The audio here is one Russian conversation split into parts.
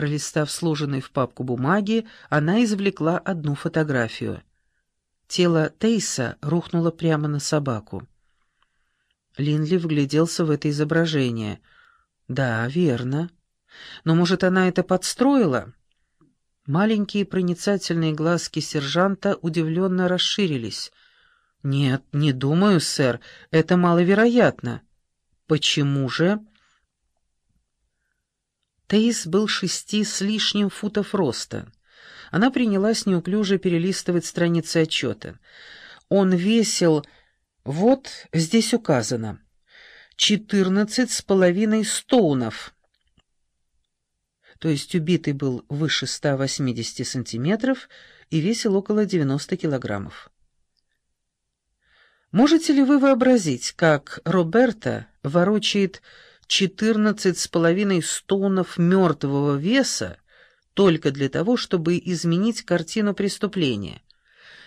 Пролистав сложенные в папку бумаги, она извлекла одну фотографию. Тело Тейса рухнуло прямо на собаку. Линли вгляделся в это изображение. «Да, верно. Но, может, она это подстроила?» Маленькие проницательные глазки сержанта удивленно расширились. «Нет, не думаю, сэр, это маловероятно». «Почему же?» Тейс был шести с лишним футов роста. Она принялась неуклюже перелистывать страницы отчета. Он весил... Вот здесь указано. Четырнадцать с половиной стоунов. То есть убитый был выше 180 сантиметров и весил около 90 килограммов. Можете ли вы вообразить, как Роберта ворочает четырнадцать с половиной стонов мертвого веса только для того, чтобы изменить картину преступления?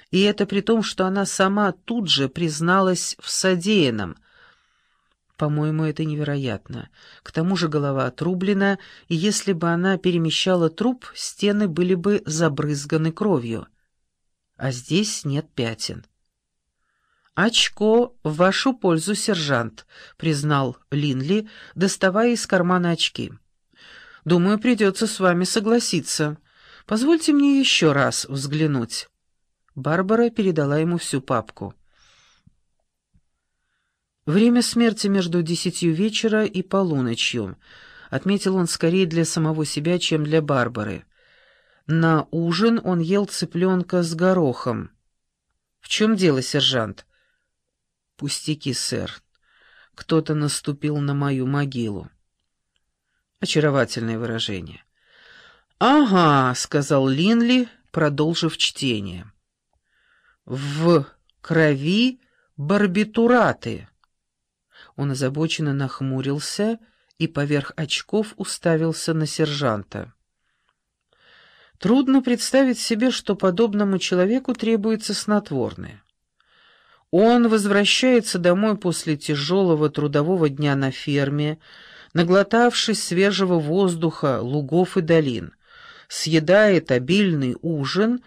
И это при том, что она сама тут же призналась в содеянном. По-моему, это невероятно. К тому же голова отрублена, и если бы она перемещала труп, стены были бы забрызганы кровью. А здесь нет пятен. «Очко в вашу пользу, сержант», — признал Линли, доставая из кармана очки. «Думаю, придется с вами согласиться. Позвольте мне еще раз взглянуть». Барбара передала ему всю папку. «Время смерти между десятью вечера и полуночью», — отметил он скорее для самого себя, чем для Барбары. На ужин он ел цыпленка с горохом. «В чем дело, сержант?» «Пустяки, сэр. Кто-то наступил на мою могилу». Очаровательное выражение. «Ага», — сказал Линли, продолжив чтение. «В крови барбитураты». Он озабоченно нахмурился и поверх очков уставился на сержанта. Трудно представить себе, что подобному человеку требуется снотворное. Он возвращается домой после тяжелого трудового дня на ферме, наглотавшись свежего воздуха, лугов и долин, съедает обильный ужин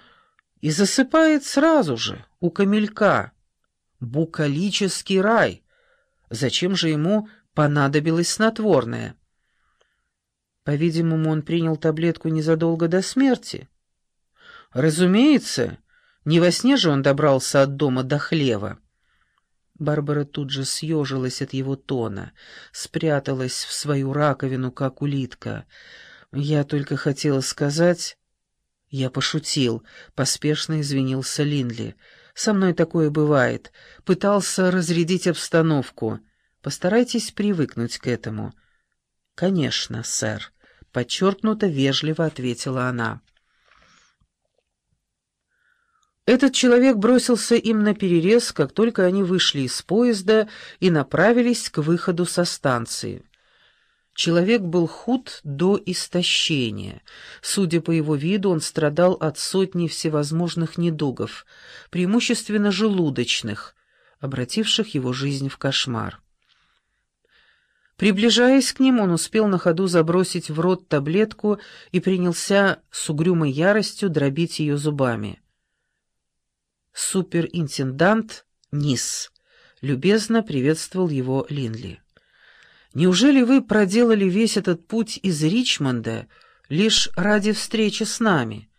и засыпает сразу же, у камелька. Букалический рай. Зачем же ему понадобилось снотворное? По-видимому, он принял таблетку незадолго до смерти. Разумеется, не во сне же он добрался от дома до хлева. Барбара тут же съежилась от его тона, спряталась в свою раковину, как улитка. Я только хотела сказать... Я пошутил, поспешно извинился Линли. Со мной такое бывает. Пытался разрядить обстановку. Постарайтесь привыкнуть к этому. Конечно, сэр, подчеркнуто вежливо ответила она. Этот человек бросился им на перерез, как только они вышли из поезда и направились к выходу со станции. Человек был худ до истощения. Судя по его виду, он страдал от сотни всевозможных недугов, преимущественно желудочных, обративших его жизнь в кошмар. Приближаясь к ним, он успел на ходу забросить в рот таблетку и принялся с угрюмой яростью дробить ее зубами суперинтендант Нис. Любезно приветствовал его Линли. «Неужели вы проделали весь этот путь из Ричмонда лишь ради встречи с нами?»